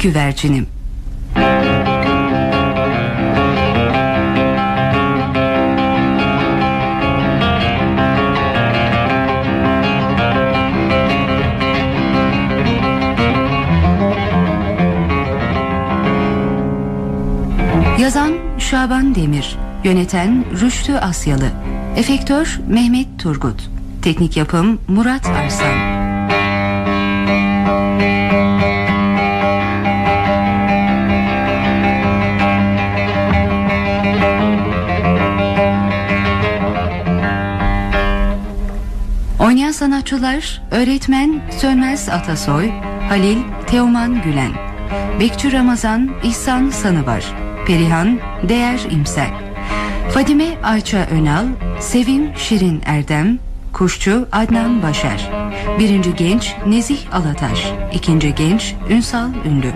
güvercinim. Yazan Şaban Demir Yöneten Rüştü Asyalı Efektör Mehmet Turgut Teknik yapım Murat Arslan sanatçılar öğretmen Sönmez Atasoy, Halil Teoman Gülen, Bekçi Ramazan İhsan Sanıvar, Perihan Değer İmsel, Fadime Ayça Önal, Sevim Şirin Erdem, Kuşçu Adnan Başar, Birinci Genç Nezih Alataş, İkinci Genç Ünsal Ünlü,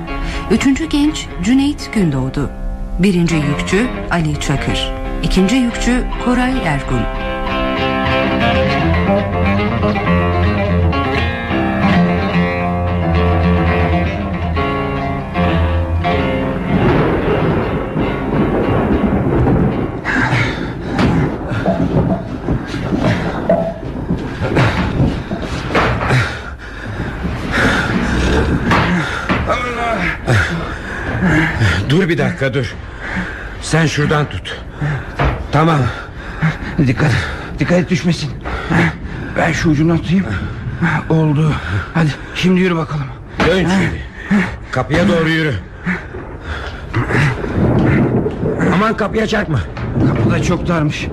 Üçüncü Genç Cüneyt Gündoğdu, Birinci Yükçü Ali Çakır, İkinci Yükçü Koray Ergun. Dur bir dakika dur. Sen şuradan tut. Tamam. Dikkat Dikkat et düşmesin Ben şu ucundan tutayım Oldu. Hadi şimdi yürü bakalım. Dön şimdi Kapıya doğru yürü. Aman kapıya çarpma. Kapı da çok darmış.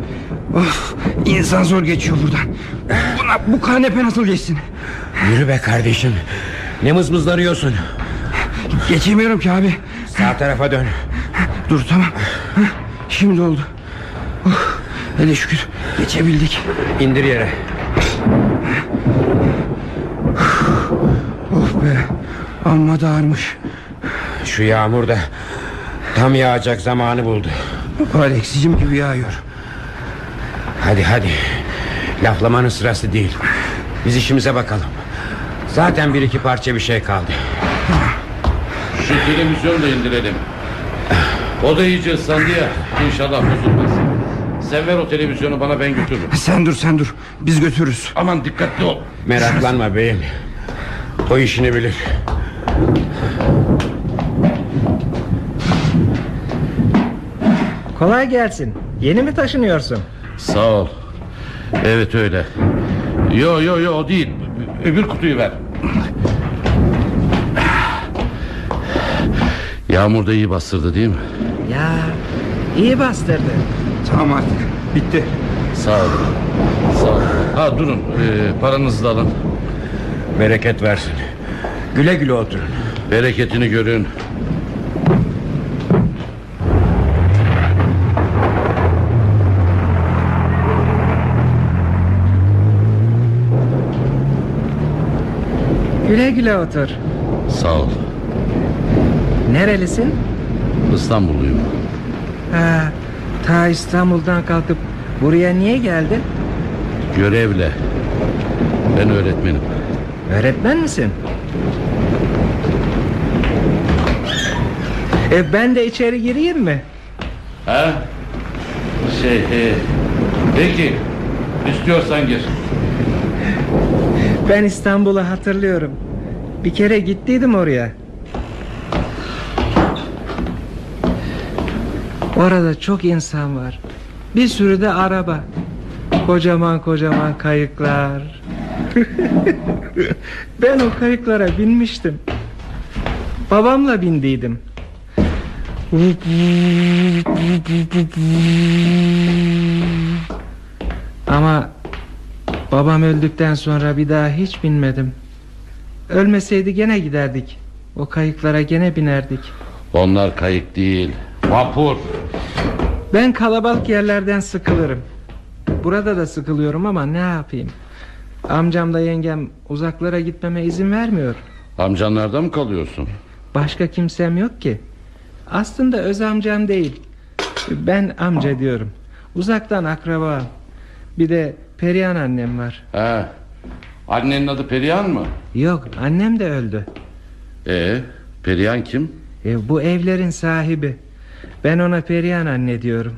Of, İnsan zor geçiyor buradan. Buna, Bu kanepe nasıl geçsin? Yürü be kardeşim. Ne mızmızlanıyorsun? Geçemiyorum ki abi. Sağ tarafa dön. Dur tamam. Şimdi oldu. Oh, Hele şükür geçebildik. İndir yere Oh be Amma da ağırmış Şu yağmur da Tam yağacak zamanı buldu. Aleksicim gibi yağıyor. Hadi hadi. Laflamanın sırası değil. Biz işimize bakalım. Zaten bir iki parça bir şey kaldı. Şu televizyonu da indirelim. O da iyice ıslandı ya İnşallah bozulmaz. Sen ver o televizyonu bana ben götürürüm. Sen dur sen dur. Biz götürürüz. Aman dikkatli ol. Meraklanma beyim. O işini bilir Kolay gelsin. Yeni mi taşınıyorsun? Sağ ol. Evet öyle. Yo yo yo o değil. Öbür kutuyu ver. Yağmur da iyi bastırdı değil mi? Ya iyi bastırdı. Tamam artık. Bitti. Sağ ol. Sağ ol. Ha durun. Ee, paranızı da alın. Bereket versin. Güle güle oturun Bereketini görün Güle güle otur. Sağ ol Nerelisin? İstanbulluyum Ha, ta İstanbul'dan kalkıp buraya niye geldin? Görevle Ben öğretmenim Öğretmen misin? E ben de içeri gireyim mi? Ha? Şey e, Peki İstiyorsan gir Ben İstanbul'u hatırlıyorum. Bir kere gittiydim oraya. Orada çok insan var. Bir sürü de araba. Kocaman kocaman kayıklar. ben o kayıklara binmiştim. Babamla bindiydim. Ama babam öldükten sonra bir daha hiç binmedim. Ölmeseydi gene giderdik. O kayıklara gene binerdik. Onlar kayık değil Vapur Ben kalabalık yerlerden sıkılırım. Burada da sıkılıyorum ama ne yapayım? Amcam da yengem uzaklara gitmeme izin vermiyor. Amcanlarda mı kalıyorsun? Başka kimsem yok ki. Aslında öz amcam değil. Ben amca diyorum. Uzaktan akraba. Bir de Perihan annem var. He. Annenin adı Perihan mı? Yok annem de öldü. Ee, Perihan kim? E, bu evlerin sahibi. Ben ona Perihan anne diyorum.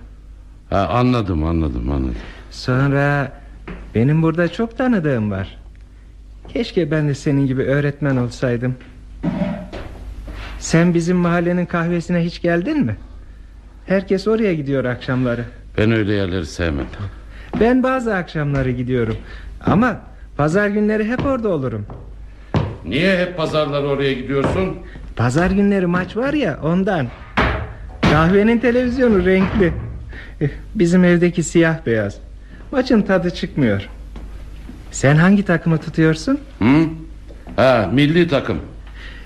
Ha, anladım anladım anladım. Sonra benim burada çok tanıdığım var. Keşke ben de senin gibi öğretmen olsaydım. Sen bizim mahallenin kahvesine hiç geldin mi? Herkes oraya gidiyor akşamları. Ben öyle yerleri sevmem. Ben bazı akşamları gidiyorum. Ama pazar günleri hep orada olurum. Niye hep pazarları oraya gidiyorsun? Pazar günleri maç var ya ondan. Kahvenin televizyonu renkli. Eh, Bizim evdeki siyah beyaz. Maçın tadı çıkmıyor. Sen hangi takımı tutuyorsun? Hı? Ha, milli takım.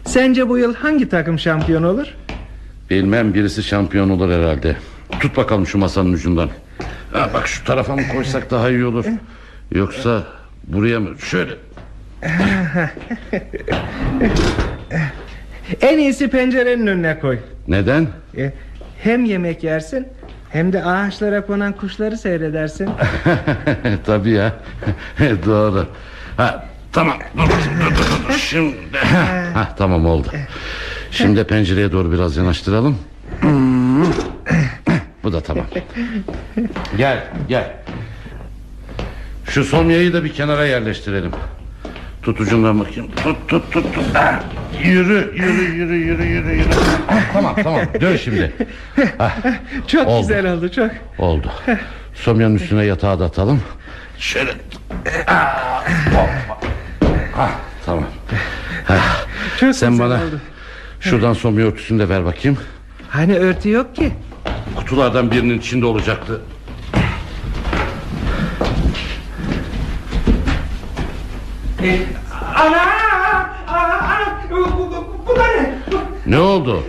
Sence bu yıl hangi takım şampiyon olur? Bilmem birisi şampiyon olur herhalde. Tut bakalım şu masanın ucundan. Ha, bak şu tarafa mı koysak daha iyi olur. Yoksa buraya mı? Şöyle. En iyisi pencerenin önüne koy. Neden? Eh, Hem yemek yersin hem de ağaçlara konan kuşları seyredersin. Tabii ya. Doğru. Ha, tamam. Dur, dur, dur, dur. Şimdi. Ha, tamam oldu. Şimdi pencereye doğru biraz yanaştıralım. Bu da tamam. Gel, gel. Şu somyayı da bir kenara yerleştirelim. Tut ucundan bakayım. Tut, tut, tut, tut. Yürü, yürü, yürü, yürü, yürü, yürü. Tamam, tamam. Dön şimdi. Ha, Çok Oldu. güzel oldu çok. Oldu. Somyanın üstüne yatağı da atalım. Şöyle. Ah, Ah, tamam. Ah, Çok Sen güzel bana oldu. şuradan somya örtüsünü de ver bakayım. Hani örtü yok ki. Kutulardan birinin içinde olacaktı. Ana! Ana! ana! Bu, bu, bu da ne? Ne oldu?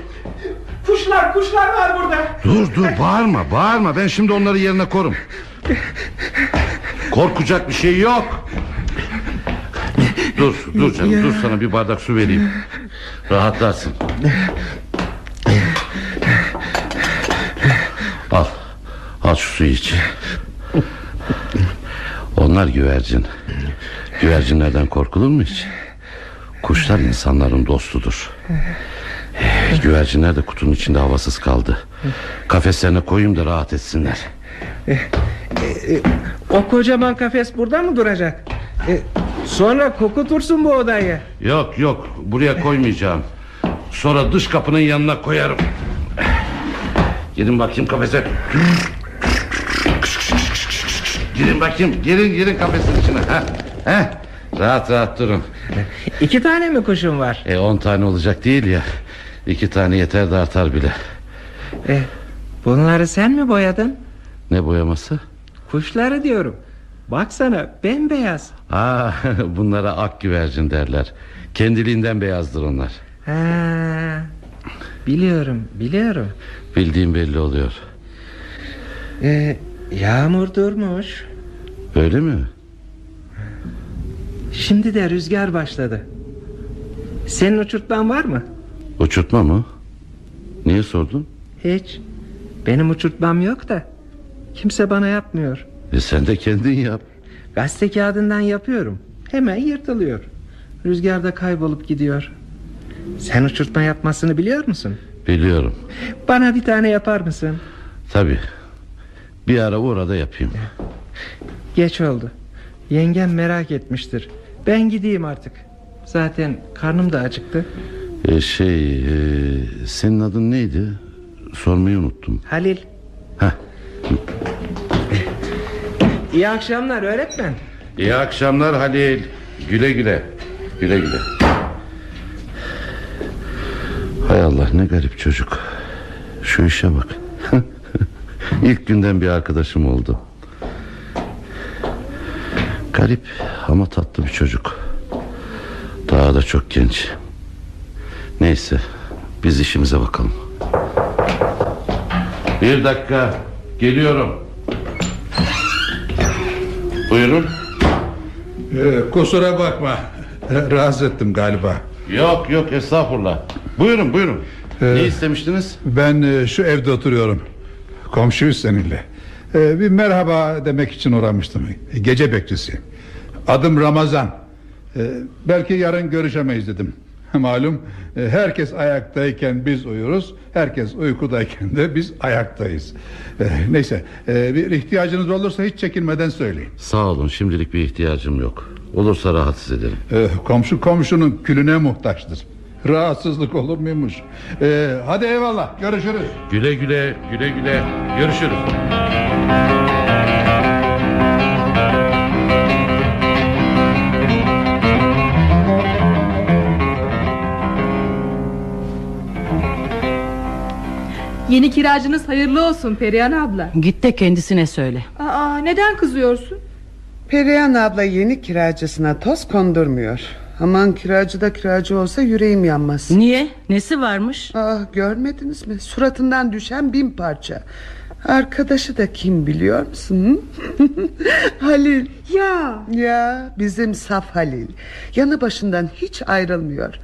Kuşlar kuşlar var burada. Dur dur bağırma bağırma ben şimdi onları yerine korum. Korkacak bir şey yok. Dur dur canım dur sana bir bardak su vereyim. Rahatlarsın. Al. Al şu suyu iç. Onlar güvercin. Güvercinlerden korkulur mu hiç? Kuşlar insanların dostudur. Güvercinler de kutunun içinde havasız kaldı. Kafeslerine koyayım da rahat etsinler. O kocaman kafes burada mı duracak? Sonra kokutursun bu odayı. Yok yok buraya koymayacağım. Sonra dış kapının yanına koyarım. Girin bakayım kafese. Girin bakayım girin girin kafesin içine. Ha? Ha? Rahat rahat durun. İki tane mi kuşun var? E on tane olacak değil ya. İki tane yeter de artar bile. E, bunları sen mi boyadın? Ne boyaması? Kuşları diyorum. Baksana bembeyaz. Aa, bunlara ak güvercin derler. Kendiliğinden beyazdır onlar. Ha, biliyorum biliyorum. Bildiğim belli oluyor. E, yağmur durmuş. Öyle mi? Şimdi de rüzgar başladı. Senin uçurtman var mı? Uçurtma mı? Niye sordun? Hiç. Benim uçurtmam yok da. Kimse bana yapmıyor. E sen de kendin yap. Gazete kağıdından yapıyorum. Hemen yırtılıyor. Rüzgarda kaybolup gidiyor. Sen uçurtma yapmasını biliyor musun? Biliyorum. Bana bir tane yapar mısın? Tabi. Bir ara orada yapayım. Geç oldu. Yengem merak etmiştir. Ben gideyim artık. Zaten karnım da acıktı. E, şey, e, senin adın neydi? Sormayı unuttum. Halil. Heh. İyi akşamlar öğretmen. İyi akşamlar Halil. Güle güle. Güle güle. Hay Allah ne garip çocuk. Şu işe bak. İlk günden bir arkadaşım oldu. Garip ama tatlı bir çocuk. Daha da çok genç. Neyse biz işimize bakalım. Bir dakika geliyorum. Buyurun. Ee, kusura bakma. Rahatsız ettim galiba. Yok yok estağfurullah. Buyurun buyurun. Ne istemiştiniz? Ben e, şu evde oturuyorum. Komşuyuz seninle. Ee, bir merhaba demek için uğramıştım. Gece bekçisiyim. Adım Ramazan. Ee, belki yarın görüşemeyiz dedim. Malum e, herkes ayaktayken biz uyuruz Herkes uykudayken de biz ayaktayız. E, Neyse e, bir ihtiyacınız olursa hiç çekinmeden söyleyin. Sağ olun şimdilik bir ihtiyacım yok. Olursa rahatsız ederim. Komşu komşunun külüne muhtaçtır. Rahatsızlık olur muymuş? Hadi eyvallah görüşürüz. Güle güle güle güle Görüşürüz Yeni kiracınız hayırlı olsun Perihan abla. Git de kendisine söyle. Aa, neden kızıyorsun? Perihan abla yeni kiracısına toz kondurmuyor. Aman kiracı da kiracı olsa yüreğim yanmaz. Niye? Nesi varmış? Ah görmediniz mi? Suratından düşen bin parça. Arkadaşı da kim biliyor musun? Halil. Ya. Ya bizim saf Halil. Yanı başından hiç ayrılmıyor.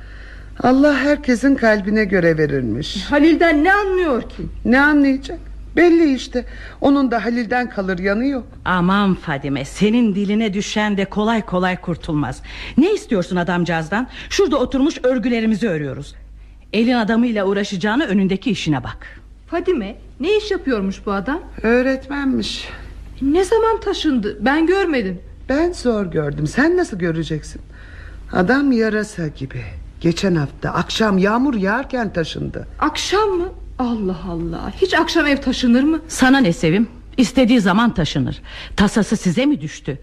Allah herkesin kalbine göre verirmiş. Halil'den ne anlıyor ki? Ne anlayacak? Belli işte. Onun da Halil'den kalır yanı yok. Aman Fadime senin diline düşen de kolay kolay kurtulmaz. Ne istiyorsun adamcağızdan? Şurada oturmuş örgülerimizi örüyoruz. Elin adamıyla uğraşacağını önündeki işine bak. Fadime ne iş yapıyormuş bu adam? Öğretmenmiş. Ne zaman taşındı? Ben görmedim. Ben zor gördüm. Sen nasıl göreceksin? Adam yarasa gibi. Geçen hafta akşam yağmur yağarken taşındı. Akşam mı? Allah Allah. Hiç akşam ev taşınır mı? Sana ne Sevim? İstediği zaman taşınır. Tasası size mi düştü?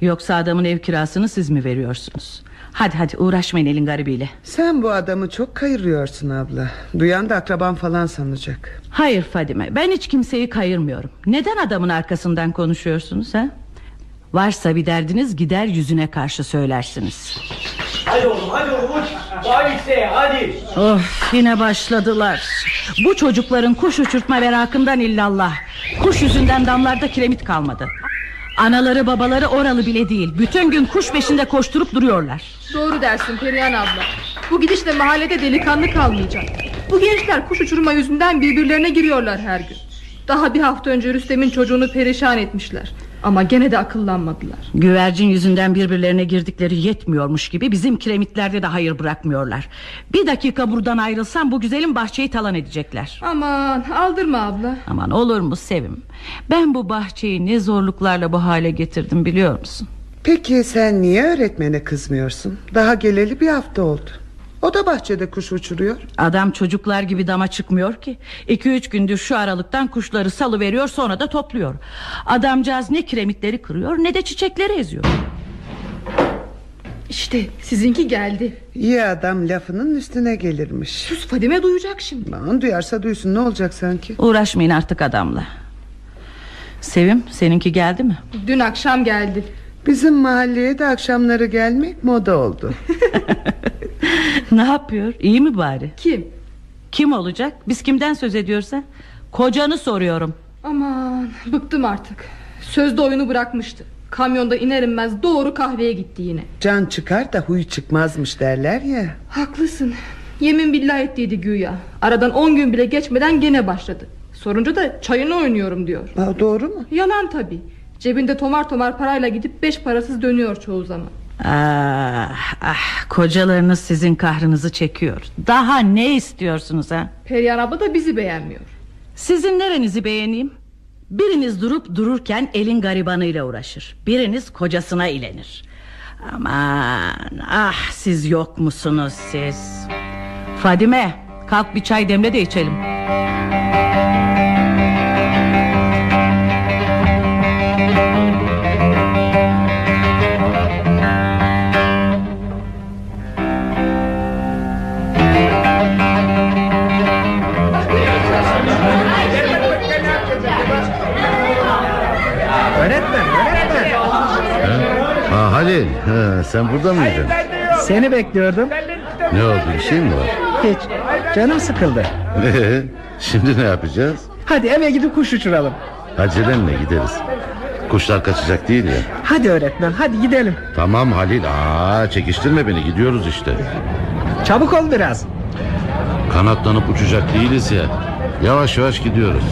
Yoksa adamın ev kirasını siz mi veriyorsunuz? Hadi hadi uğraşmayın elin garibiyle. Sen bu adamı çok kayırıyorsun abla. Duyan da akraban falan sanacak. Hayır Fadime ben hiç kimseyi kayırmıyorum. Neden adamın arkasından konuşuyorsunuz ha? Varsa bir derdiniz gider yüzüne karşı söylersiniz. Hadi oğlum hadi oğlum uç. Yükseğe hadi. Of yine başladılar. Bu çocukların kuş uçurtma merakından illallah. Kuş yüzünden damlarda kiremit kalmadı. Anaları babaları oralı bile değil. Bütün gün kuş peşinde koşturup duruyorlar. Doğru dersin Perihan abla. Bu gidişle mahallede delikanlı kalmayacak. Bu gençler kuş uçurma yüzünden birbirlerine giriyorlar her gün. Daha bir hafta önce Rüstem'in çocuğunu perişan etmişler. Ama gene de akıllanmadılar. Güvercin yüzünden birbirlerine girdikleri yetmiyormuş gibi bizim kiremitlerde de hayır bırakmıyorlar. Bir dakika buradan ayrılsam bu güzelim bahçeyi talan edecekler. Aman aldırma abla. Aman olur mu Sevim? Ben bu bahçeyi ne zorluklarla bu hale getirdim biliyor musun? Peki sen niye öğretmene kızmıyorsun? Daha geleli bir hafta oldu. O da bahçede kuş uçuruyor. Adam çocuklar gibi dama çıkmıyor ki. İki üç gündür şu aralıktan kuşları salı veriyor sonra da topluyor. Adamcağız ne kiremitleri kırıyor ne de çiçekleri eziyor. İşte sizinki geldi. İyi adam lafının üstüne gelirmiş. Sus Fadime duyacak şimdi. Aman duyarsa duysun ne olacak sanki? Uğraşmayın artık adamla. Sevim seninki geldi mi? Dün akşam geldi. Bizim mahalleye de akşamları gelmek moda oldu. ne yapıyor? İyi mi bari? Kim? Kim olacak? Biz kimden söz ediyorsa? Kocanı soruyorum. Aman bıktım artık. Sözde oyunu bırakmıştı. Kamyonda iner inmez doğru kahveye gitti yine. Can çıkar da huy çıkmaz derler ya. Haklısın. Yemin billah ettiydi güya. Aradan on gün bile geçmeden gene başladı. Sorunca da çayını oynuyorum diyor. Ha, doğru mu? Yalan tabii. Cebinde tomar tomar parayla gidip beş parasız dönüyor çoğu zaman. Ah, ah, kocalarınız sizin kahrınızı çekiyor. Daha ne istiyorsunuz ha? Perihan abla da bizi beğenmiyor. Sizin nerenizi beğeneyim? Biriniz durup dururken elin garibanıyla uğraşır. Biriniz kocasına ilenir. Aman ah siz yok musunuz siz? Fadime kalk bir çay demle de içelim. Halil ha, sen burada mıydın? Seni bekliyordum Ne oldu bir şey mi var? Hiç canım sıkıldı Ee, şimdi ne yapacağız? Hadi eve gidip kuş uçuralım Acelenle gideriz. Kuşlar kaçacak değil ya. Hadi öğretmen hadi gidelim Tamam Halil aa çekiştirme beni gidiyoruz işte. Çabuk ol biraz Kanatlanıp uçacak değiliz ya. Yavaş yavaş gidiyoruz.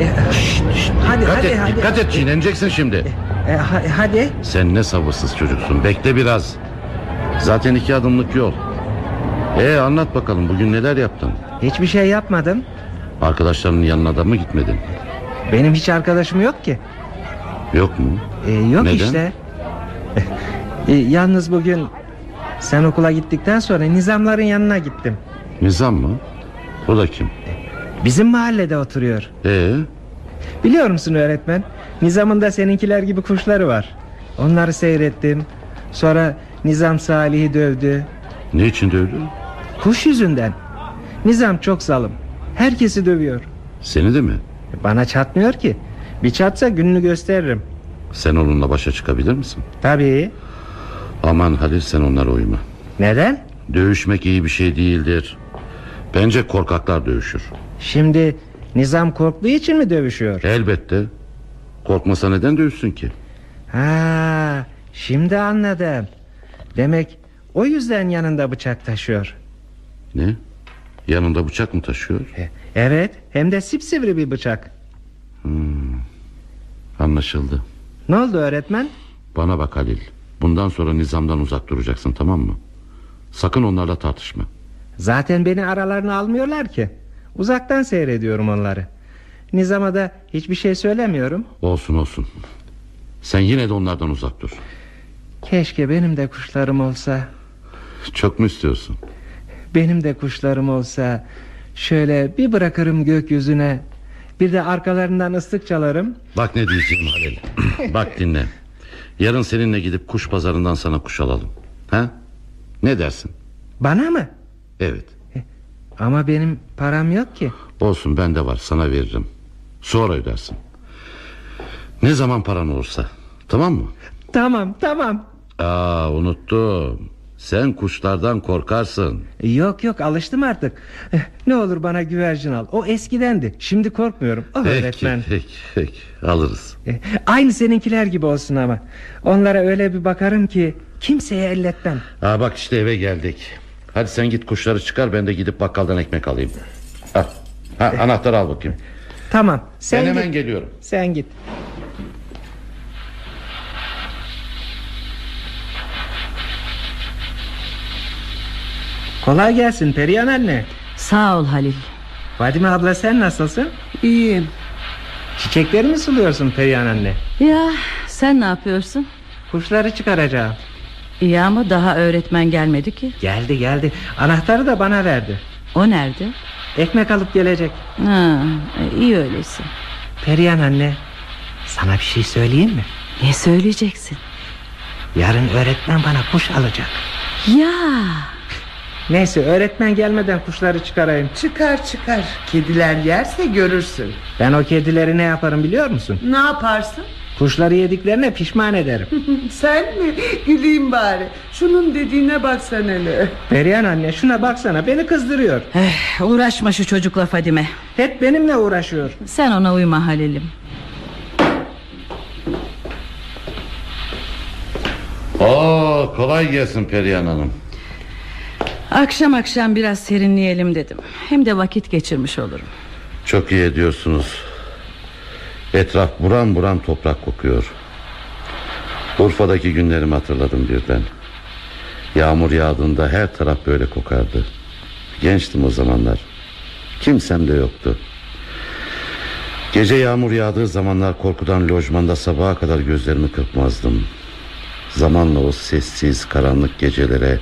e, şşt, şşt, Hadi Dikkat hadi et, hadi dikkat et çiğneneceksin şimdi. E, ha- Hadi Sen ne sabırsız çocuksun. Bekle biraz. Zaten iki adımlık yol. Ee anlat bakalım bugün neler yaptın? Hiçbir şey yapmadım. Arkadaşlarının yanına da mı gitmedin? Benim hiç arkadaşım yok ki. Yok mu? Ee, yok Neden? işte. Ee, yalnız bugün sen okula gittikten sonra nizamların yanına gittim. Nizam mı? O da kim? Bizim mahallede oturuyor. Ee, Biliyor musun öğretmen? Nizamın da seninkiler gibi kuşları var. Onları seyrettim. Sonra Nizam Salih'i dövdü. ne için dövdü? Kuş yüzünden. Nizam çok zalim. Herkesi dövüyor. Seni de mi? Bana çatmıyor ki. Bir çatsa gününü gösteririm. Sen onunla başa çıkabilir misin? Tabii. Aman Halil sen onlara uyma. Neden? Dövüşmek iyi bir şey değildir. Bence korkaklar dövüşür. Şimdi Nizam korktuğu için mi dövüşüyor? Elbette. Korkmasa neden dövüşsün ki? Ha, şimdi anladım. Demek o yüzden yanında bıçak taşıyor. Ne? Yanında bıçak mı taşıyor? E, Evet, hem de sipsivri bir bıçak. Anlaşıldı. Ne oldu öğretmen? Bana bak Halil. Bundan sonra nizamdan uzak duracaksın tamam mı? Sakın onlarla tartışma. Zaten beni aralarına almıyorlar ki. Uzaktan seyrediyorum onları. Nizam'a da hiçbir şey söylemiyorum. Olsun olsun. Sen yine de onlardan uzak dur. Keşke benim de kuşlarım olsa. Çok mu istiyorsun? Benim de kuşlarım olsa. Şöyle bir bırakırım gökyüzüne. Bir de arkalarından ıslık çalarım. Bak ne diyeceğim Halil. Bak dinle. Yarın seninle gidip kuş pazarından sana kuş alalım. Ha? Ne dersin? Bana mı? Evet. Ama benim param yok ki. Olsun bende var sana veririm. Sonra ödersin. Ne zaman paran olursa. Tamam mı? Tamam tamam. Aa unuttum. Sen kuşlardan korkarsın. Yok yok alıştım artık. Eh, Ne olur bana güvercin al. O eskidendi. Şimdi korkmuyorum. O Peki, öğretmen. peki, peki. Alırız. Eh, Aynı seninkiler gibi olsun ama. Onlara öyle bir bakarım ki kimseye elletmem. Aa, bak işte eve geldik. Hadi sen git kuşları çıkar ben de gidip bakkaldan ekmek alayım. Al. Ha, anahtarı al bakayım. Tamam. Sen ben hemen git. geliyorum. Sen git. Kolay gelsin Perihan anne. Sağ ol Halil. Fadime abla sen nasılsın? İyiyim. Çiçekleri mi suluyorsun Perihan anne? Ya sen ne yapıyorsun? Kuşları çıkaracağım. İyi ama daha öğretmen gelmedi ki. Geldi geldi. Anahtarı da bana verdi. O nerede? Ekmek alıp gelecek. Ha, iyi öyleyse. Perihan anne. Sana bir şey söyleyeyim mi? Ne söyleyeceksin? Yarın öğretmen bana kuş alacak. Ya Neyse öğretmen gelmeden kuşları çıkarayım. Çıkar çıkar. Kediler yerse görürsün. Ben o kedileri ne yaparım biliyor musun? Ne yaparsın? Kuşları yediklerine pişman ederim. Sen mi? Güleyim bari. Şunun dediğine baksan hele. Perihan anne şuna baksana beni kızdırıyor. eh, uğraşma şu çocukla Fadime. Hep benimle uğraşıyor. Sen ona uyma Halil'im. Oo, kolay gelsin Perihan Hanım. Akşam akşam biraz serinleyelim dedim. Hem de vakit geçirmiş olurum. Çok iyi ediyorsunuz. Etraf buran buran toprak kokuyor. Urfa'daki günlerimi hatırladım birden. Yağmur yağdığında her taraf böyle kokardı. Gençtim o zamanlar. Kimsem de yoktu. Gece yağmur yağdığı zamanlar korkudan lojmanda sabaha kadar gözlerimi kırpmazdım. Zamanla o sessiz karanlık gecelere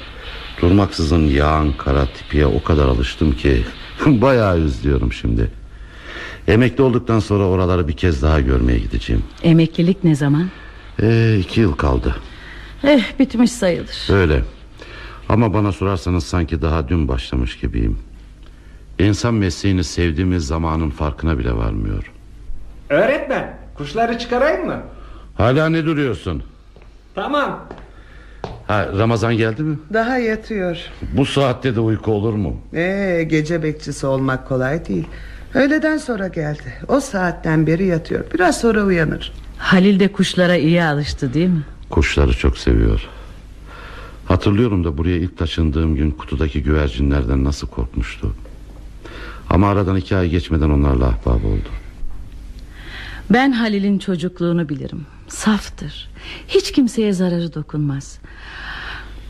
durmaksızın yağan kara tipiye o kadar alıştım ki bayağı üzülüyorum şimdi. Emekli olduktan sonra oraları bir kez daha görmeye gideceğim. Emeklilik ne zaman? Ee, iki yıl kaldı. Eh bitmiş sayılır. Öyle. Ama bana sorarsanız sanki daha dün başlamış gibiyim. İnsan mesleğini sevdiğimiz zamanın farkına bile varmıyor. Öğretmen kuşları çıkarayım mı? Hala ne duruyorsun? Tamam. Ha, Ramazan geldi mi? Daha yatıyor. Bu saatte de uyku olur mu? Ee, gece bekçisi olmak kolay değil. Öğleden sonra geldi. O saatten beri yatıyor. Biraz sonra uyanır. Halil de kuşlara iyi alıştı değil mi? Kuşları çok seviyor. Hatırlıyorum da buraya ilk taşındığım gün kutudaki güvercinlerden nasıl korkmuştu. Ama aradan iki ay geçmeden onlarla ahbap oldu. Ben Halil'in çocukluğunu bilirim. Saftır. Hiç kimseye zararı dokunmaz.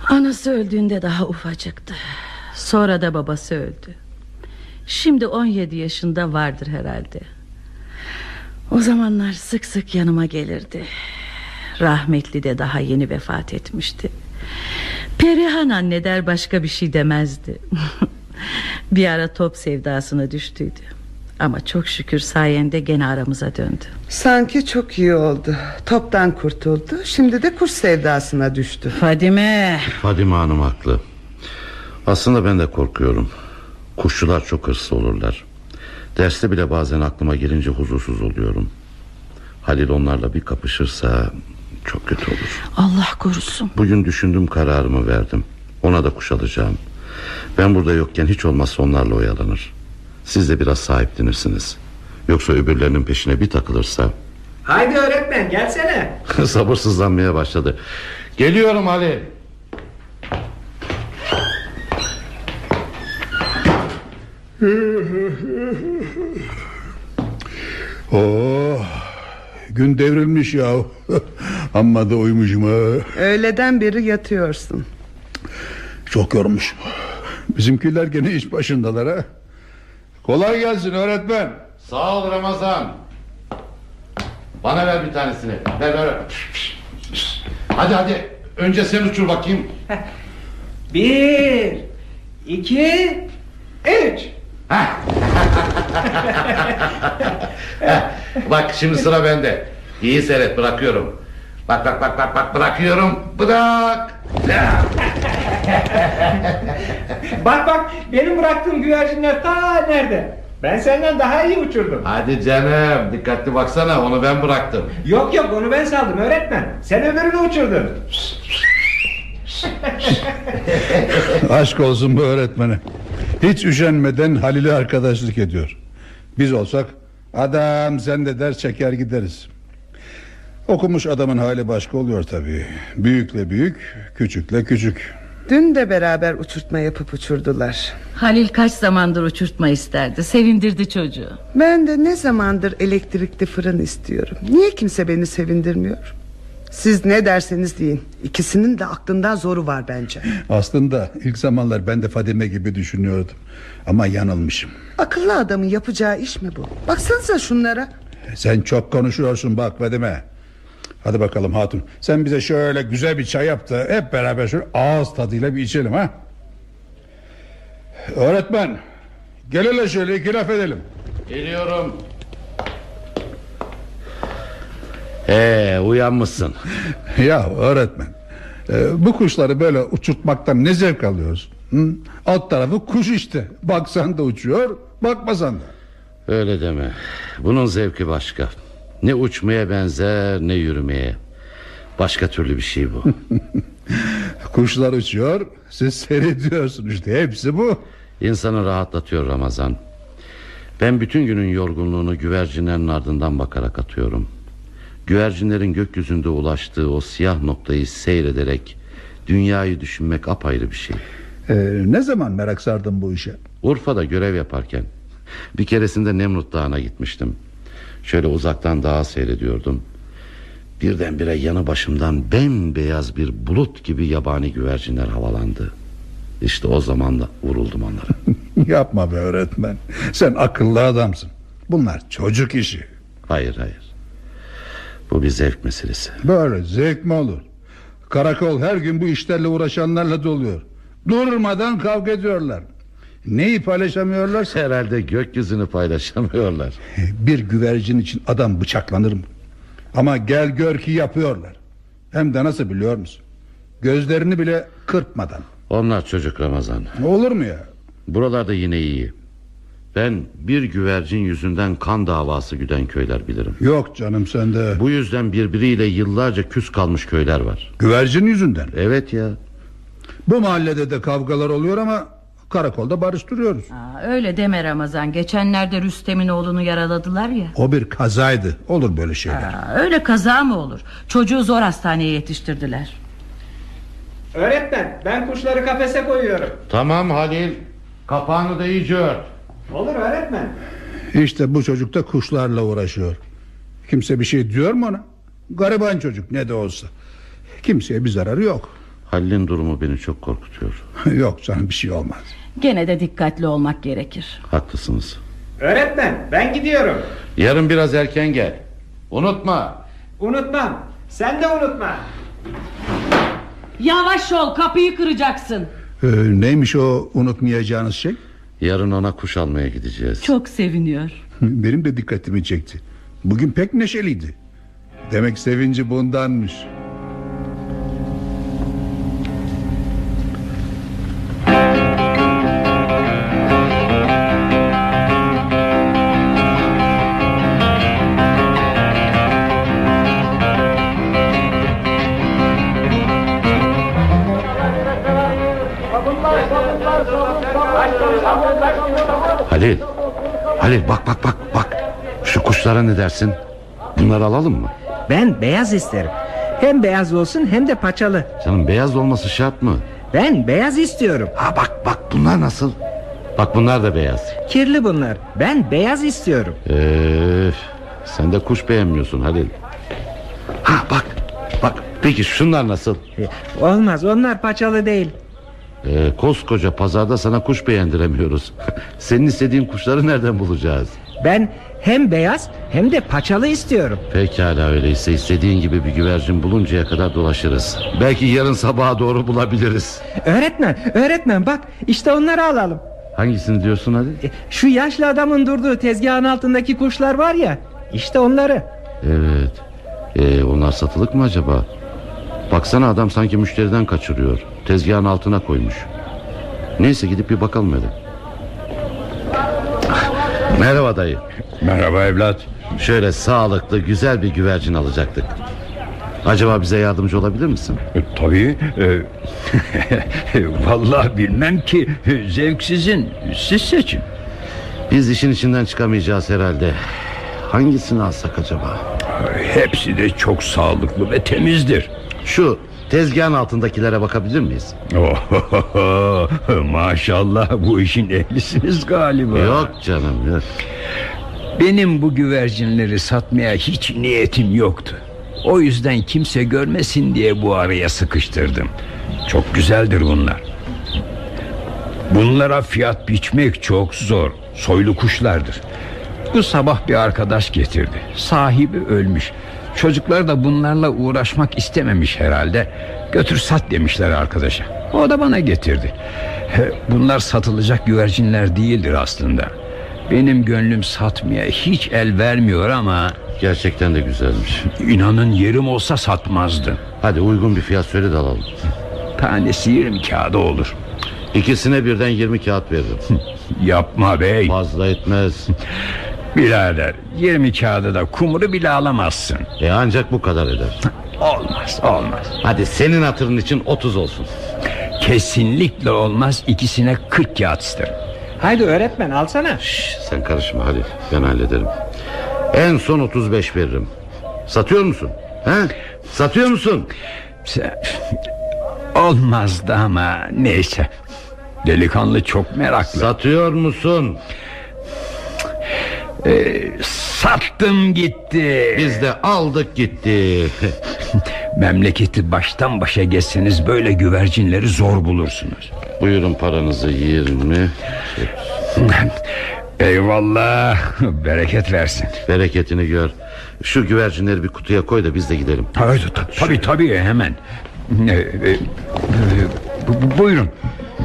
Anası öldüğünde daha ufacıktı. Sonra da babası öldü. Şimdi 17 yaşında vardır herhalde. O zamanlar sık sık yanıma gelirdi. Rahmetli de daha yeni vefat etmişti. Perihan anne der başka bir şey demezdi. bir ara top sevdasına düştüydü. Ama çok şükür sayende gene aramıza döndü. Sanki çok iyi oldu. Toptan kurtuldu. Şimdi de kuş sevdasına düştü. Fadime. Fadime Hanım haklı. Aslında ben de korkuyorum. Kuşçular çok hırslı olurlar. Derste bile bazen aklıma girince huzursuz oluyorum. Halil onlarla bir kapışırsa çok kötü olur. Allah korusun. Bugün düşündüm kararımı verdim. Ona da kuş alacağım. Ben burada yokken hiç olmazsa onlarla oyalanır. Siz de biraz sahiplenirsiniz. Yoksa öbürlerinin peşine bir takılırsa Haydi öğretmen gelsene. sabırsızlanmaya başladı. Geliyorum Ali. Oh, gün devrilmiş ya. Amma da uyumuşum ha. Öğleden beri yatıyorsun. Çok yormuş. Bizimkiler gene iş başındalar ha. Kolay gelsin öğretmen. Sağ ol Ramazan. Bana ver bir tanesini. Ver ver. ver. Hadi hadi. Önce sen uçur bakayım. Bir, iki, üç. Bak şimdi sıra bende. İyi seyret bırakıyorum. Bak bak bak bak bak bırakıyorum. Bırak. Bak bak benim bıraktığım güvercinler ta nerede? Ben senden daha iyi uçurdum. Hadi canım dikkatli baksana onu ben bıraktım. Yok yok onu ben saldım öğretmen. Sen öbürünü uçurdun. Aşk olsun bu öğretmene. Hiç üşenmeden Halil'e arkadaşlık ediyor. Biz olsak adam sen de ders çeker gideriz. Okumuş adamın hali başka oluyor tabii. Büyükle büyük, küçükle küçük. Dün de beraber uçurtma yapıp uçurdular. Halil kaç zamandır uçurtma isterdi. Sevindirdi çocuğu. Ben de ne zamandır elektrikli fırın istiyorum. Niye kimse beni sevindirmiyor? Siz ne derseniz deyin. İkisinin de aklından zoru var bence. Aslında ilk zamanlar ben de Fadime gibi düşünüyordum. Ama yanılmışım. Akıllı adamın yapacağı iş mi bu? Baksanıza şunlara. Sen çok konuşuyorsun bak Fadime. Hadi bakalım hatun. Sen bize şöyle güzel bir çay yap da hep beraber şöyle ağız tadıyla bir içelim ha. Öğretmen. Gel hele şöyle iki laf edelim. Geliyorum. Ee uyanmışsın. Ya öğretmen. e, bu kuşları böyle uçurtmaktan ne zevk alıyoruz? Hı? Alt tarafı kuş işte. Baksan da uçuyor, bakmasan da. Öyle deme. Bunun zevki başka. Ne uçmaya benzer ne yürümeye. Başka türlü bir şey bu. Kuşlar uçuyor, siz seyrediyorsun işte. Hepsi bu. İnsanı rahatlatıyor Ramazan. Ben bütün günün yorgunluğunu güvercinlerin ardından bakarak atıyorum. Güvercinlerin gökyüzünde ulaştığı o siyah noktayı seyrederek dünyayı düşünmek apayrı bir şey. Ee, ne zaman merak sardın bu işe? Urfa'da görev yaparken bir keresinde Nemrut Dağı'na gitmiştim. Şöyle uzaktan dağı seyrediyordum. Birdenbire yanı başımdan bembeyaz bir bulut gibi yabani güvercinler havalandı. İşte o zaman da vuruldum onlara. Yapma be öğretmen. Sen akıllı adamsın. Bunlar çocuk işi. Hayır hayır. Bu bir zevk meselesi. Böyle zevk mi olur? Karakol her gün bu işlerle uğraşanlarla doluyor. Durmadan kavga ediyorlar. Neyi paylaşamıyorlarsa Herhalde gökyüzünü paylaşamıyorlar. bir güvercin için adam bıçaklanır mı? Ama gel gör ki yapıyorlar. Hem de nasıl biliyor musun? Gözlerini bile kırpmadan. Onlar çocuk Ramazan. Olur mu ya? Buralarda yine iyi. Ben bir güvercin yüzünden kan davası güden köyler bilirim. Yok canım sende. Bu yüzden birbiriyle yıllarca küs kalmış köyler var. Güvercin yüzünden. Evet ya. Bu mahallede de kavgalar oluyor ama karakolda barıştırıyoruz. Aa, öyle deme Ramazan. Geçenlerde Rüstem'in oğlunu yaraladılar ya. O bir kazaydı. Olur böyle şeyler. Aa, öyle kaza mı olur? Çocuğu zor hastaneye yetiştirdiler. Öğretmen ben kuşları kafese koyuyorum. Tamam Halil. Kapağını da iyice ört. Olur öğretmen. İşte bu çocuk da kuşlarla uğraşıyor. Kimse bir şey diyor mu ona? Gariban çocuk ne de olsa. Kimseye bir zararı yok. Halil'in durumu beni çok korkutuyor. Yok canım bir şey olmaz. Gene de dikkatli olmak gerekir. Haklısınız. Öğretmen ben gidiyorum. Yarın biraz erken gel. Unutma. Unutmam. Sen de unutma. Yavaş ol kapıyı kıracaksın. Ee, neymiş o unutmayacağınız şey? Yarın ona kuş almaya gideceğiz. Çok seviniyor. Benim de dikkatimi çekti. Bugün pek neşeliydi. Demek sevinci bundanmış. Halil. Halil bak bak bak bak. Şu kuşlara ne dersin? Bunları alalım mı? Ben beyaz isterim. Hem beyaz olsun hem de paçalı. Canım beyaz olması şart mı? Ben beyaz istiyorum. Ha bak bak bunlar nasıl? Bak bunlar da beyaz. Kirli bunlar. Ben beyaz istiyorum. Ee, sen de kuş beğenmiyorsun Halil. Ha bak bak peki şunlar nasıl? Olmaz onlar paçalı değil. Ee, koskoca pazarda sana kuş beğendiremiyoruz. Senin istediğin kuşları nereden bulacağız? Ben hem beyaz hem de paçalı istiyorum. Pekala öyleyse istediğin gibi bir güvercin buluncaya kadar dolaşırız. Belki yarın sabaha doğru bulabiliriz. Öğretmen, öğretmen bak işte onları alalım. Hangisini diyorsun hadi? E, Şu yaşlı adamın durduğu tezgahın altındaki kuşlar var ya. İşte onları. Evet. Ee, onlar satılık mı acaba? Baksana adam sanki müşteriden kaçırıyor. Tezgahın altına koymuş. Neyse gidip bir bakalım hadi. Merhaba dayı. Merhaba evlat. Şöyle sağlıklı güzel bir güvercin alacaktık. Acaba bize yardımcı olabilir misin? E, tabii. E, vallahi bilmem ki. Zevk sizin. Siz seçin. Biz işin içinden çıkamayacağız herhalde. Hangisini alsak acaba? Hepsi de çok sağlıklı ve temizdir. Şu tezgahın altındakilere bakabilir miyiz? Ohohoho, Maşallah bu işin ehlisiniz galiba. Yok canım yok. Benim bu güvercinleri satmaya hiç niyetim yoktu. O yüzden kimse görmesin diye bu araya sıkıştırdım. Çok güzeldir bunlar. Bunlara fiyat biçmek çok zor. Soylu kuşlardır. Bu sabah bir arkadaş getirdi. Sahibi ölmüş. Çocuklar da bunlarla uğraşmak istememiş herhalde. Götür sat demişler arkadaşa. O da bana getirdi. Bunlar satılacak güvercinler değildir aslında. Benim gönlüm satmaya hiç el vermiyor ama... Gerçekten de güzelmiş. İnanın yerim olsa satmazdım. Hadi uygun bir fiyat söyle de alalım. Tanesi 20 kağıda olur. İkisine birden 20 kağıt veririm. Yapma bey. Fazla etmez. Birader 20 kağıda da kumru bile alamazsın. E ancak bu kadar eder. Olmaz olmaz. Hadi senin hatırın için 30 olsun. Kesinlikle olmaz ikisine 40 kağıt isterim. Haydi öğretmen alsana. Şş, sen karışma hadi ben hallederim. En son 35 veririm. Satıyor musun? He? Satıyor musun? Olmazdı ama neyse. Delikanlı çok meraklı. Satıyor musun? Ee, sattım gitti. Biz de aldık gitti. Memleketi baştan başa geçseniz böyle güvercinleri zor bulursunuz. Buyurun paranızı 20. Eyvallah. Bereket versin. Bereketini gör. Şu güvercinleri bir kutuya koy da biz de gidelim. Tabii tabii, tabii hemen. Ee, e, bu- bu- buyurun.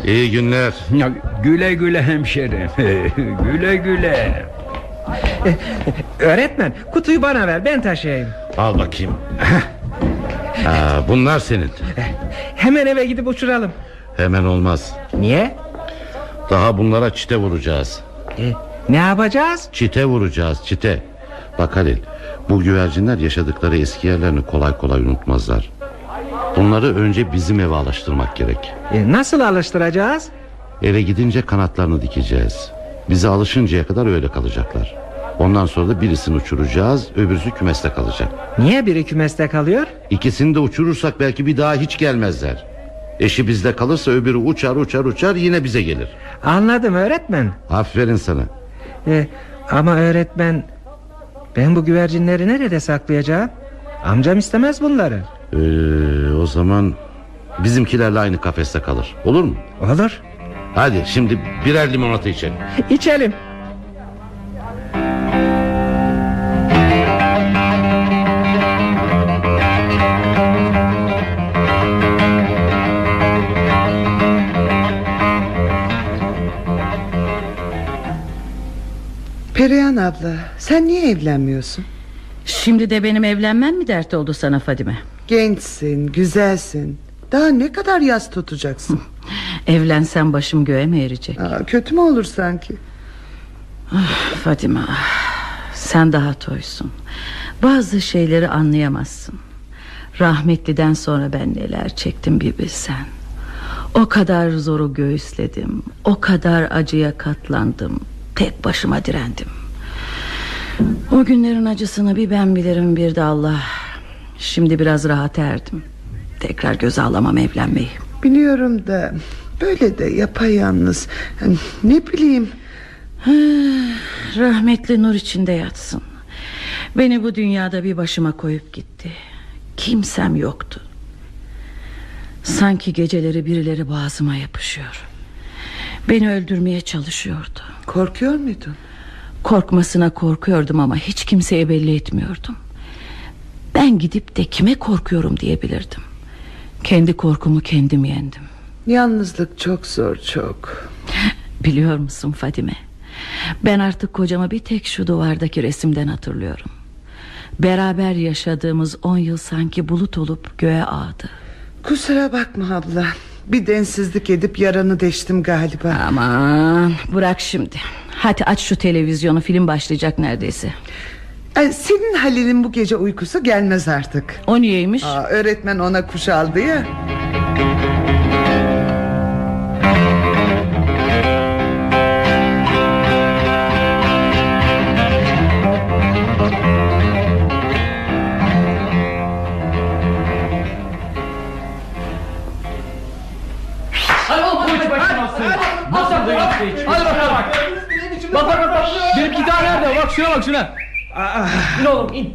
İyi günler. Ya, güle güle hemşerim. güle güle. Öğretmen kutuyu bana ver ben taşıyayım. Al bakayım. Aa, bunlar senin. Hemen eve gidip uçuralım. Hemen olmaz. Niye? Daha bunlara çite vuracağız. E, ne yapacağız? Çite vuracağız çite. Bak Halil bu güvercinler yaşadıkları eski yerlerini kolay kolay unutmazlar. Bunları önce bizim eve alıştırmak gerek. E, nasıl alıştıracağız? Eve gidince kanatlarını dikeceğiz. Bize alışıncaya kadar öyle kalacaklar. Ondan sonra da birisini uçuracağız öbürsü kümeste kalacak. Niye biri kümeste kalıyor? İkisini de uçurursak belki bir daha hiç gelmezler. Eşi bizde kalırsa öbürü uçar uçar uçar yine bize gelir. Anladım öğretmen. Aferin sana. E, ama öğretmen ben bu güvercinleri nerede saklayacağım? Amcam istemez bunları. Ee, o zaman Bizimkilerle aynı kafeste kalır Olur mu? Olur Hadi şimdi birer limonata içelim İçelim Perihan abla sen niye evlenmiyorsun? Şimdi de benim evlenmem mi dert oldu sana Fadime? Gençsin, güzelsin. Daha ne kadar yas tutacaksın? Evlensem başım göğe mi erecek? Aa, kötü mü olur sanki? Ah, Fadime ah, sen daha toysun. Bazı şeyleri anlayamazsın. Rahmetliden sonra ben neler çektim bir bilsen. O kadar zoru göğüsledim. O kadar acıya katlandım. Tek başıma direndim. O günlerin acısını bir ben bilirim bir de Allah. Şimdi biraz rahat erdim. Tekrar göze alamam evlenmeyi. Biliyorum da böyle de yapayalnız. Yani ne bileyim. Rahmetli nur içinde yatsın. Beni bu dünyada bir başıma koyup gitti. Kimsem yoktu. Sanki geceleri birileri boğazıma yapışıyor. Beni öldürmeye çalışıyordu. Korkuyor muydun? Korkmasına korkuyordum ama hiç kimseye belli etmiyordum. Ben gidip de kime korkuyorum diyebilirdim. Kendi korkumu kendim yendim. Yalnızlık çok zor çok. Biliyor musun Fadime? Ben artık kocamı bir tek şu duvardaki resimden hatırlıyorum. Beraber yaşadığımız on yıl sanki bulut olup göğe ağdı. Kusura bakma abla. Bir densizlik edip yaranı deştim galiba. Aman bırak şimdi. Hadi aç şu televizyonu film başlayacak neredeyse. Ay, Senin Halil'in bu gece uykusu gelmez artık. O niyeymiş? Aa, öğretmen ona kuş aldı ya. Bak şuna bak şuna İn oğlum in.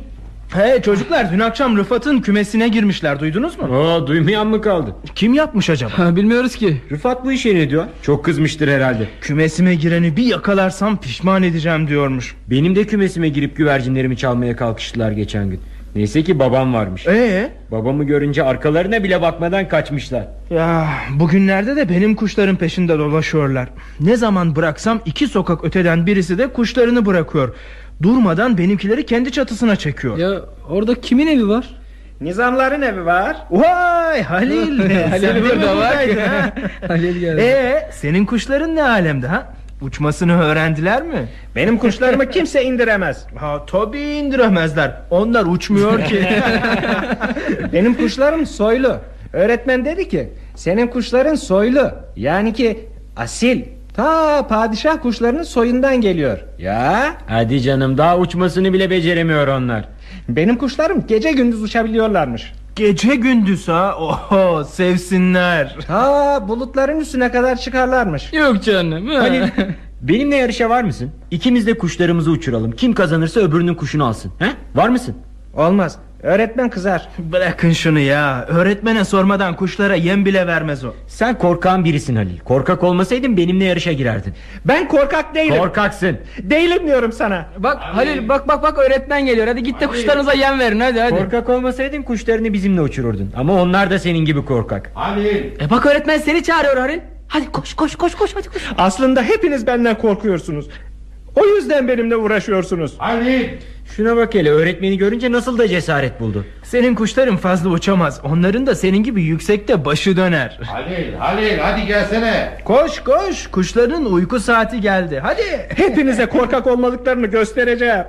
Hey çocuklar dün akşam Rıfat'ın kümesine girmişler duydunuz mu? Oo, duymayan mı kaldı? Kim yapmış acaba? Bilmiyoruz ki. Rıfat bu işe ne diyor? Çok kızmıştır herhalde. Kümesime gireni bir yakalarsam pişman edeceğim diyormuş. Benim de kümesime girip güvercinlerimi çalmaya kalkıştılar geçen gün. Neyse ki babam varmış. Ee? Babamı görünce arkalarına bile bakmadan kaçmışlar. Ya bugünlerde de benim kuşların peşinde dolaşıyorlar. Ne zaman bıraksam iki sokak öteden birisi de kuşlarını bırakıyor. Durmadan benimkileri kendi çatısına çekiyor. Ya orada kimin evi var? Nizamların evi var. Vay Halil. Halil burada ha? Halil geldi. Ee, senin kuşların ne alemde ha? Uçmasını öğrendiler mi? Benim kuşlarımı kimse indiremez. Ha tabii indiremezler. Onlar uçmuyor ki. Benim kuşlarım soylu. Öğretmen dedi ki senin kuşların soylu. Yani ki asil. Ta padişah kuşlarının soyundan geliyor. Ya Hadi canım daha uçmasını bile beceremiyor onlar. benim kuşlarım gece gündüz uçabiliyorlarmış. Gece gündüz ha. Oho sevsinler. Ta bulutların üstüne kadar çıkarlarmış. Yok canım. Halil, benimle yarışa var mısın? İkimiz de kuşlarımızı uçuralım. Kim kazanırsa öbürünün kuşunu alsın. He? Var mısın? Olmaz. Öğretmen kızar. Bırakın şunu ya. Öğretmene sormadan kuşlara yem bile vermez o. Sen korkan birisin Halil. Korkak olmasaydın benimle yarışa girerdin. Ben korkak değilim. Korkaksın. değilim diyorum sana. Bak Halil bak bak bak öğretmen geliyor. Hadi git de kuşlarınıza yem verin hadi hadi. Korkak olmasaydın kuşlarını bizimle uçururdun. Ama onlar da senin gibi korkak. Halil E bak öğretmen seni çağırıyor Halil. Hadi koş koş koş koş hadi koş. Aslında hepiniz benden korkuyorsunuz. O yüzden benimle uğraşıyorsunuz. Halil Şuna bak hele öğretmeni görünce nasıl da cesaret buldu. Senin kuşların fazla uçamaz. Onların da senin gibi yüksekte başı döner. Halil Halil hadi gelsene Koş koş. Kuşların uyku saati geldi. Hadi. Hepinize korkak olmadıklarını göstereceğim.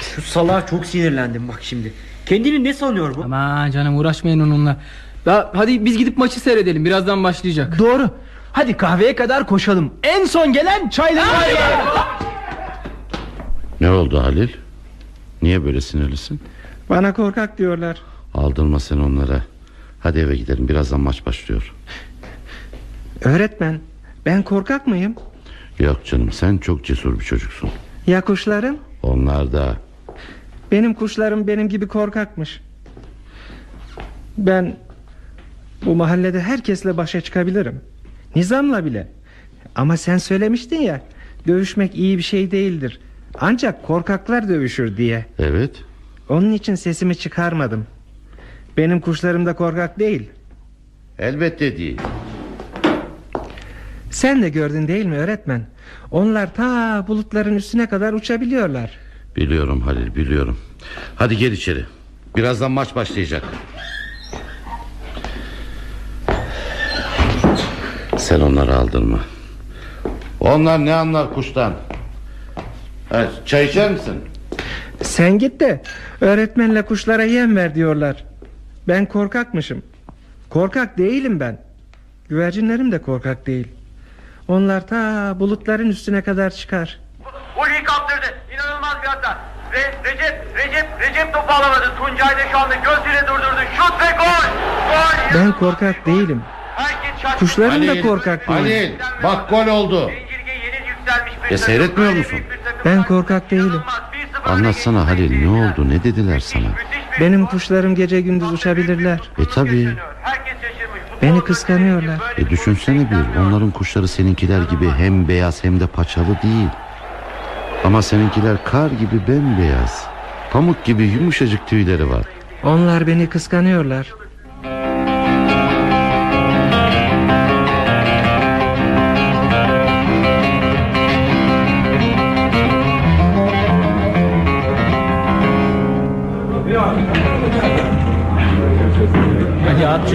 Şu salağa çok sinirlendim bak şimdi. Kendini ne sanıyor bu? Aman canım uğraşmayın onunla. Ya hadi biz gidip maçı seyredelim. Birazdan başlayacak. Doğru. Hadi kahveye kadar koşalım. En son gelen çayları Ne oldu Halil Niye böyle sinirlisin Bana korkak diyorlar. Aldırma sen onlara Hadi eve gidelim birazdan maç başlıyor Öğretmen ben korkak mıyım? Yok canım sen çok cesur bir çocuksun Ya kuşlarım? Onlar da Benim kuşlarım benim gibi korkakmış. Ben bu mahallede herkesle başa çıkabilirim. Nizamla bile. Ama sen söylemiştin ya dövüşmek iyi bir şey değildir. Ancak korkaklar dövüşür diye. Evet. Onun için sesimi çıkarmadım. Benim kuşlarım da korkak değil. Elbette değil. Sen de gördün değil mi öğretmen? Onlar ta bulutların üstüne kadar uçabiliyorlar. Biliyorum Halil biliyorum. Hadi gel içeri. Birazdan maç başlayacak. Sen onları aldırma. Onlar ne anlar kuştan? Evet, çay içer misin? Sen git de öğretmenle kuşlara yem ver diyorlar. Ben korkakmışım. Korkak değilim ben. Güvercinlerim de korkak değil. Onlar ta bulutların üstüne kadar çıkar. Ulvi'yi kaptırdı. İnanılmaz bir hata. Re- Recep, Recep, Recep topu alamadı. Tuncay da şu anda gözüyle durdurdu. Şut ve gol. Gol. Ben korkak değilim. Kuşlarım da korkak değil. Halil bak gol oldu. E seyretmiyor musun? Ben korkak değilim. Anlatsana Halil ne oldu ne dediler sana? Benim kuşlarım gece gündüz uçabilirler. E tabi. Beni kıskanıyorlar. E düşünsene bir onların kuşları seninkiler gibi hem beyaz hem de paçalı değil. Ama seninkiler kar gibi bembeyaz. Pamuk gibi yumuşacık tüyleri var. Onlar beni kıskanıyorlar.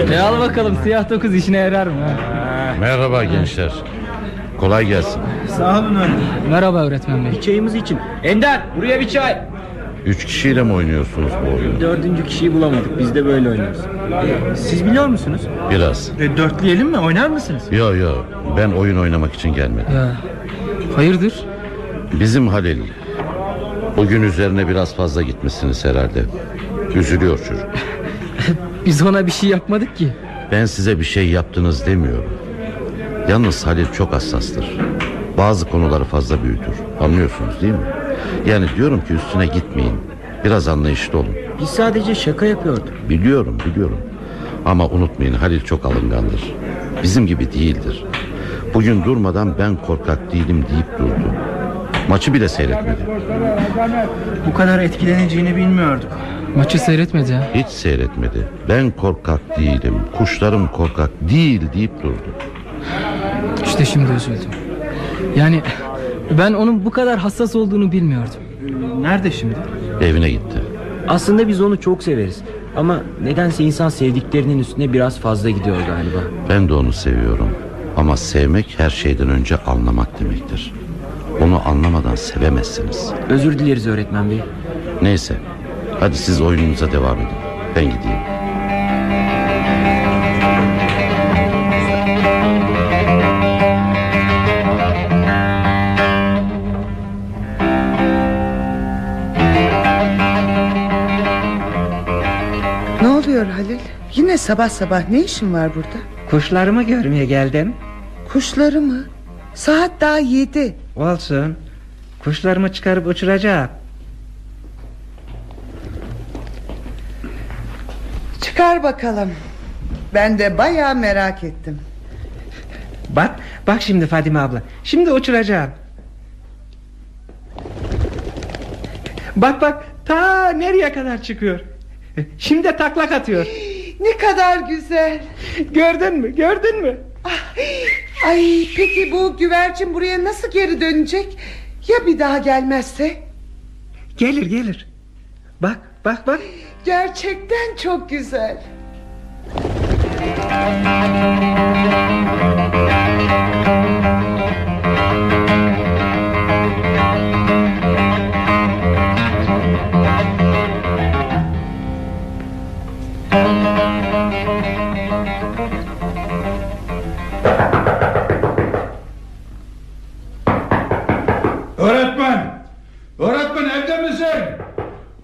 E al bakalım siyah dokuz işine yarar mı? ha? Merhaba gençler. Kolay gelsin. Sağ olun öğretmenim. Merhaba öğretmen bey. Bir çayımız için. Ender buraya bir çay. Üç kişiyle mi oynuyorsunuz bu oyunu? Dördüncü kişiyi bulamadık. Biz de böyle oynuyoruz. Siz biliyor musunuz? Biraz. E, dörtleyelim mi? Oynar mısınız? Yo yo ben oyun oynamak için gelmedim. Ya hayırdır? Bizim Halil Bugün üzerine biraz fazla gitmişsiniz herhalde Üzülüyor çocuk Biz ona bir şey yapmadık ki. Ben size bir şey yaptınız demiyorum. Yalnız Halil çok hassastır. Bazı konuları fazla büyütür. Anlıyorsunuz değil mi? Yani diyorum ki üstüne gitmeyin. Biraz anlayışlı olun. Biz sadece şaka yapıyorduk. Biliyorum biliyorum. Ama unutmayın Halil çok alıngandır. Bizim gibi değildir. Bugün durmadan ben korkak değilim deyip durdu. Maçı bile seyretmedi. Bu kadar etkileneceğini bilmiyorduk. Maçı seyretmedi ha. Hiç seyretmedi Ben korkak değilim Kuşlarım korkak değil deyip durdu İşte şimdi üzüldüm. Yani ben onun bu kadar hassas olduğunu bilmiyordum. Nerede şimdi? Evine gitti Aslında biz onu çok severiz. Ama nedense insan sevdiklerinin üstüne biraz fazla gidiyor galiba. Ben de onu seviyorum Ama sevmek her şeyden önce anlamak demektir Onu anlamadan sevemezsiniz Özür dileriz öğretmen bey. Neyse Hadi siz oyununuza devam edin Ben gideyim Ne oluyor Halil? Yine sabah sabah ne işin var burada? Kuşlarımı görmeye geldim. Kuşları mı? Saat daha yedi. Olsun. Kuşlarımı çıkarıp uçuracağım. Çıkar bakalım. Ben de bayağı merak ettim. Bak, bak şimdi Fadime abla. Şimdi uçuracağım. Bak bak, ta nereye kadar çıkıyor. Şimdi taklak atıyor. Ne kadar güzel. Gördün mü? Gördün mü? Ay peki bu güvercin buraya nasıl geri dönecek? Ya bir daha gelmezse? Gelir gelir. Bak bak bak. Gerçekten çok güzel. Öğretmen! Öğretmen evde misin?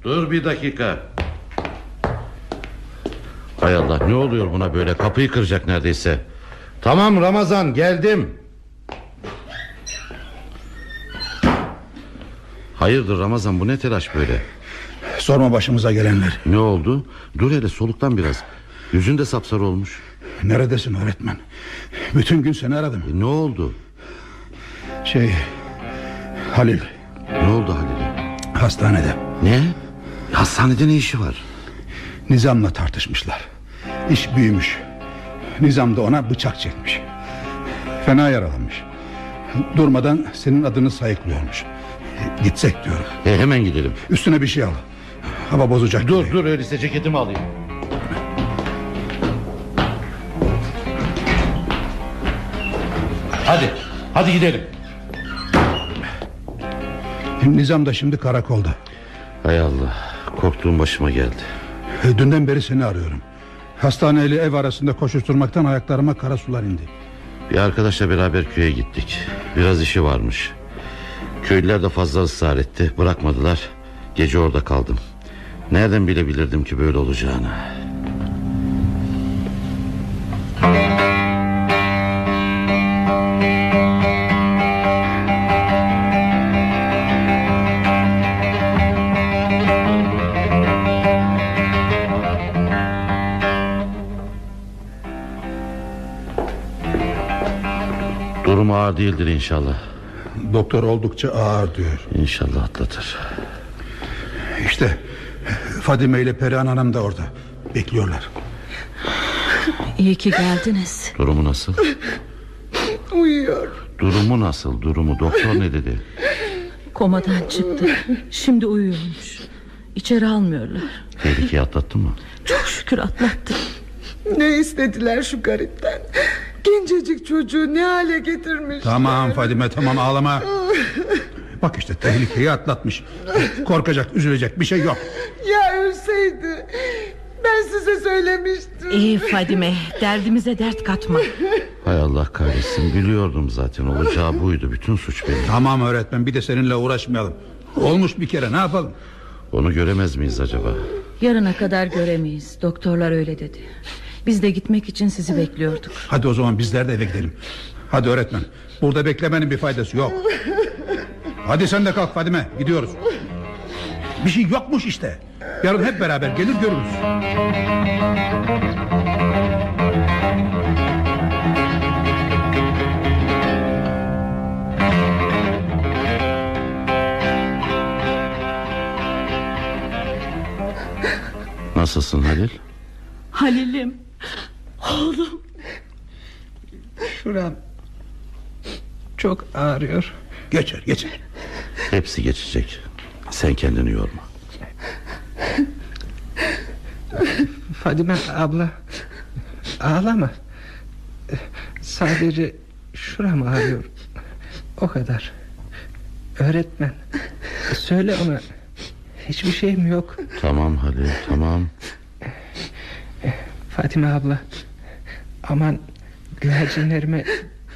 Dur bir dakika Hay Allah ne oluyor buna böyle Kapıyı kıracak neredeyse Tamam Ramazan geldim Hayırdır Ramazan bu ne telaş böyle Sorma başımıza gelenler Ne oldu Dur hele soluktan biraz Yüzün de sapsarı olmuş. Neredesin öğretmen? Bütün gün seni aradım. E, ne oldu? Şey... Halil. Ne oldu Halil'e? Hastanede. Ne? Hastanede ne işi var? Nizam'la tartışmışlar. İş büyümüş. Nizam da ona bıçak çekmiş. Fena yaralanmış. Durmadan senin adını sayıklıyormuş. Gitsek diyorum. E, hemen gidelim. Üstüne bir şey al. Hava bozacak. Dur gibi. dur öyleyse ceketimi alayım. Hadi. Hadi gidelim. Nizam da şimdi karakolda. Hay Allah. Korktuğum başıma geldi. Dünden beri seni arıyorum. Hastaneyle ev arasında koşuşturmaktan ayaklarıma kara sular indi. Bir arkadaşla beraber köye gittik. Biraz işi varmış. Köylüler de fazla ısrar etti. Bırakmadılar. Gece orada kaldım. Nereden bilebilirdim ki böyle olacağını? Ağır değildir inşallah. Doktor oldukça ağır diyor. İnşallah atlatır. İşte Fadime ile Perihan Hanım da orada. Bekliyorlar. İyi ki geldiniz. Durumu nasıl? Uyuyor. Durumu nasıl? Durumu doktor ne dedi? Komadan çıktı. Şimdi uyuyormuş. İçeri almıyorlar. Tehlikeyi atlattı mı? Çok şükür atlattı. Ne istediler şu garipten? Gencecik çocuğu ne hale getirmiş? Tamam Fadime tamam ağlama. Bak işte tehlikeyi atlatmış. Korkacak üzülecek bir şey yok. Ya ölseydi. Ben size söylemiştim. İyi Fadime derdimize dert katma. Hay Allah kahretsin biliyordum zaten olacağı buydu bütün suç benim Tamam öğretmen bir de seninle uğraşmayalım. Olmuş bir kere ne yapalım? Onu göremez miyiz acaba Yarına kadar göremeyiz. Doktorlar öyle dedi. Biz de gitmek için sizi bekliyorduk. Hadi o zaman bizler de eve gidelim. Hadi öğretmen. Burada beklemenin bir faydası yok. Hadi sen de kalk Fadime gidiyoruz. Bir şey yokmuş işte. Yarın hep beraber gelir görürüz. Nasılsın Halil Halil'im Oğlum Şuram çok ağrıyor. Geçer geçer. Hepsi geçecek Sen kendini yorma Fadime abla ağlama. Sadece şuram ağrıyor. O kadar. Öğretmen söyle ona hiçbir şeyim yok. Tamam Halil tamam Fatime abla aman güvercinlerime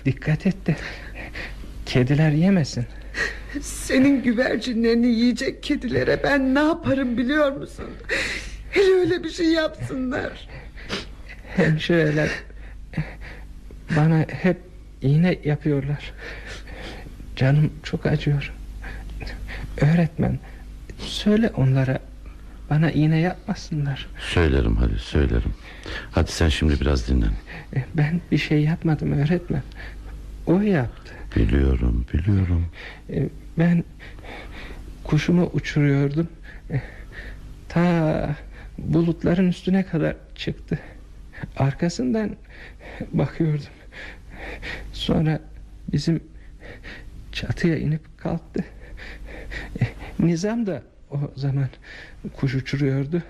dikkat et de kediler yemesin. Senin güvercinlerini yiyecek kedilere ben ne yaparım biliyor musun? Hele öyle bir şey yapsınlar. Hemşireler bana hep iğne yapıyorlar. Canım çok acıyor. Öğretmen söyle onlara bana iğne yapmasınlar. Söylerim Halil söylerim Hadi sen şimdi biraz dinlen E, Ben bir şey yapmadım öğretmen. O yaptı. Biliyorum biliyorum E, Ben kuşumu uçuruyordum. E, Ta bulutların üstüne kadar çıktı. Arkasından bakıyordum. Sonra bizim çatıya inip kalktı. Nizam da o zaman kuş uçuruyordu.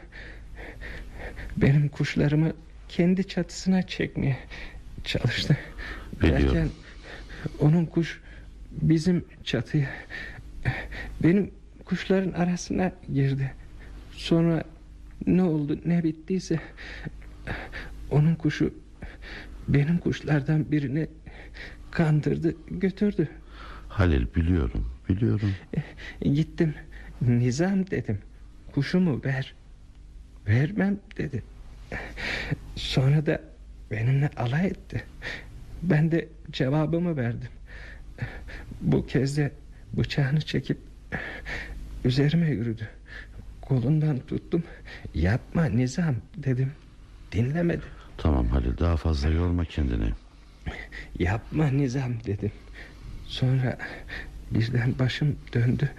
Benim kuşlarımı kendi çatısına çekmeye çalıştı. Biliyorum. Derken onun kuş bizim çatıya benim kuşların arasına girdi. Sonra ne oldu ne bittiyse onun kuşu benim kuşlardan birini kandırdı götürdü. Halil biliyorum biliyorum E, Gittim Nizam dedim Kuşumu ver Vermem dedi Sonra da benimle alay etti Ben de cevabımı verdim Bu kez de bıçağını çekip Üzerime yürüdü Kolundan tuttum Yapma Nizam dedim Dinlemedi. Tamam Halil daha fazla yorma kendini. Yapma Nizam dedim. Sonra birden başım döndü.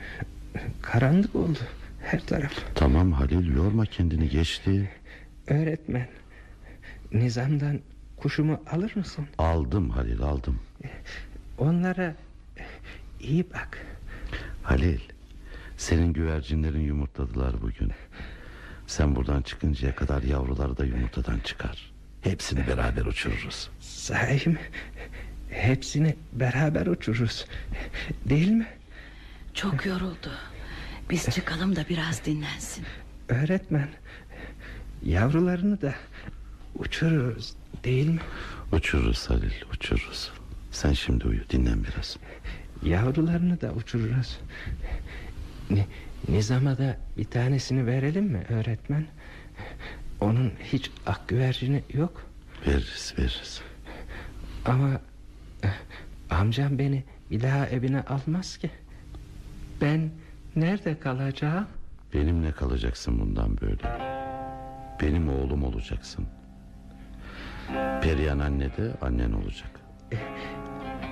Karanlık oldu her taraf. Tamam Halil yorma kendini geçti. Öğretmen Nizam'dan kuşumu alır mısın? Aldım Halil aldım. Onlara iyi bak. Halil senin güvercinlerin yumurtladılar bugün. Sen buradan çıkıncaya kadar yavrular da yumurtadan çıkar. Hepsini beraber uçururuz. Sahi mi? Hepsini beraber uçururuz. Değil mi? Çok yoruldu. Biz çıkalım da biraz dinlensin. Öğretmen yavrularını da uçururuz değil mi? Uçururuz Halil uçururuz. Sen şimdi uyu dinlen biraz. Yavrularını da uçururuz. Ni, Nizam'a da bir tanesini verelim mi öğretmen? Onun hiç ak güvercini yok. Veririz veririz. Ama eh, amcam beni bir daha evine almaz ki. Ben nerede kalacağım? Benimle kalacaksın bundan böyle. Benim oğlum olacaksın. Perihan anne de annen olacak.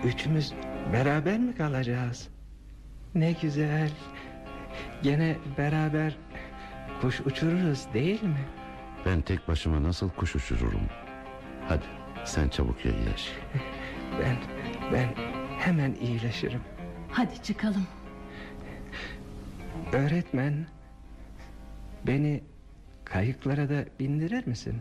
Üçümüz beraber mi kalacağız? Ne güzel. Gene beraber kuş uçururuz değil mi? Ben tek başıma nasıl kuş uçururum? Hadi sen çabuk iyileş. Ben ben hemen iyileşirim. Hadi çıkalım. Öğretmen beni kayıklara da bindirir misin?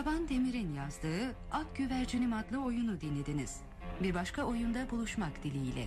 Şaban Demir'in yazdığı Ak Güvercinim adlı oyunu dinlediniz. Bir başka oyunda buluşmak dileğiyle.